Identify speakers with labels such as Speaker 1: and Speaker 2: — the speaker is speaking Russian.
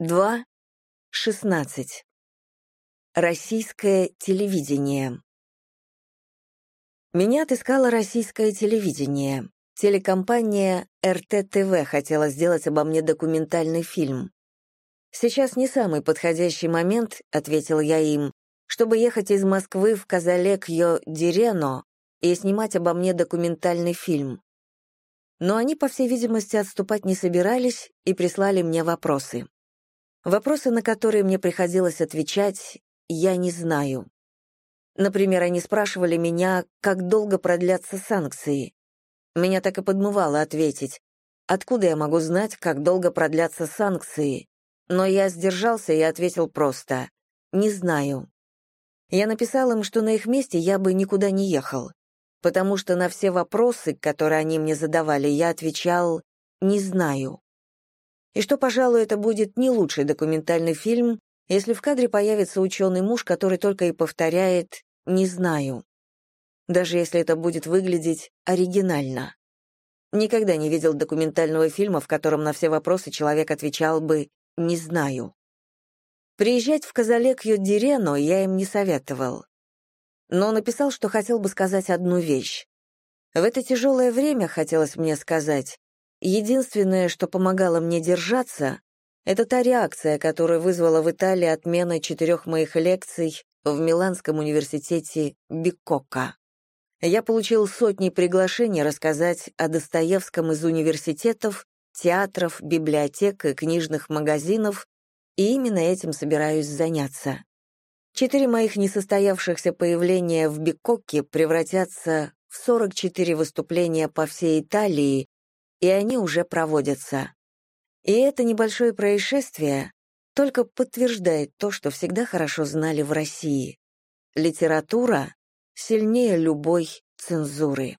Speaker 1: 2.16. Российское телевидение. Меня отыскало российское телевидение. Телекомпания РТ-ТВ хотела сделать обо мне документальный фильм. «Сейчас не самый подходящий момент», — ответил я им, «чтобы ехать из Москвы в Казалекьо-Дирено и снимать обо мне документальный фильм». Но они, по всей видимости, отступать не собирались и прислали мне вопросы. Вопросы, на которые мне приходилось отвечать, я не знаю. Например, они спрашивали меня, как долго продлятся санкции. Меня так и подмывало ответить, откуда я могу знать, как долго продлятся санкции. Но я сдержался и ответил просто «не знаю». Я написал им, что на их месте я бы никуда не ехал, потому что на все вопросы, которые они мне задавали, я отвечал «не знаю» и что, пожалуй, это будет не лучший документальный фильм, если в кадре появится ученый муж, который только и повторяет «не знаю», даже если это будет выглядеть оригинально. Никогда не видел документального фильма, в котором на все вопросы человек отвечал бы «не знаю». Приезжать в Казалекью-Дирено я им не советовал. Но написал, что хотел бы сказать одну вещь. В это тяжелое время, хотелось мне сказать, Единственное, что помогало мне держаться, это та реакция, которую вызвала в Италии отмена четырех моих лекций в Миланском университете Биккока. Я получил сотни приглашений рассказать о Достоевском из университетов, театров, библиотек и книжных магазинов, и именно этим собираюсь заняться. Четыре моих несостоявшихся появления в Биккоке превратятся в 44 выступления по всей Италии и они уже проводятся. И это небольшое происшествие только подтверждает то, что всегда хорошо знали в России. Литература сильнее любой цензуры.